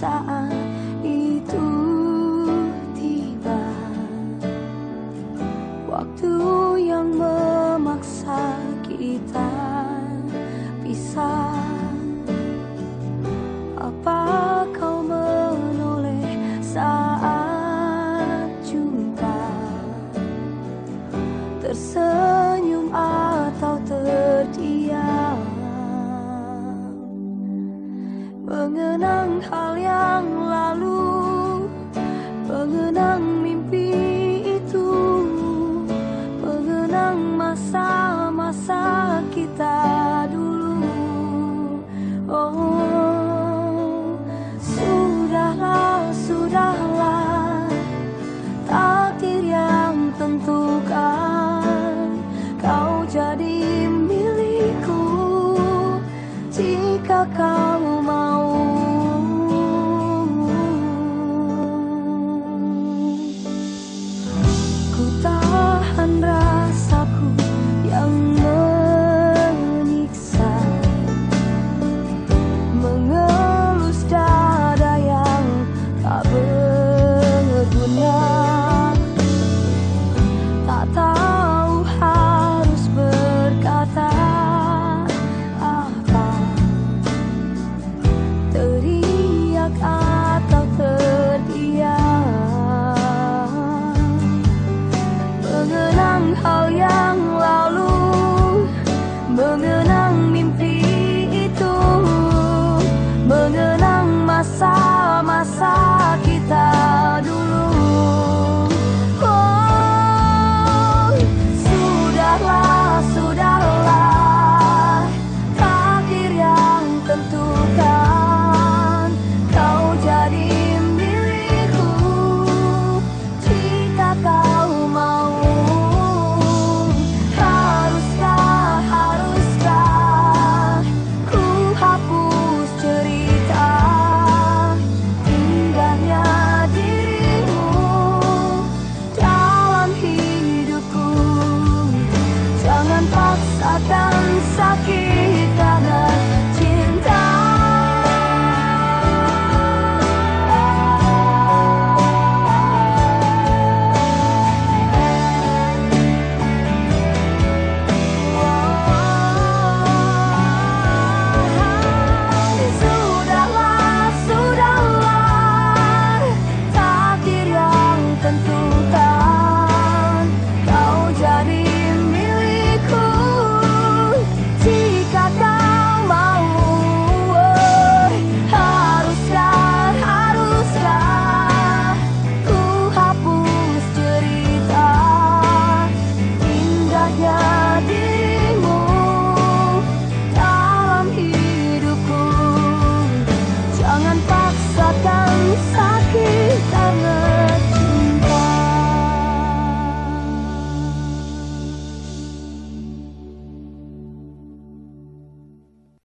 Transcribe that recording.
saat itu tiba Waktu yang memaksa kita pisah Apa kau menoleh saat jumpa? Tersenyum Mengenang hal yang lalu. Mengenang mimpi itu. Mengenang masa-masa kita dulu. Oh, sudahlah, sudahlah. Takdir yang tentukan. Kau jadi milikku. Jika kau balance, I'll keep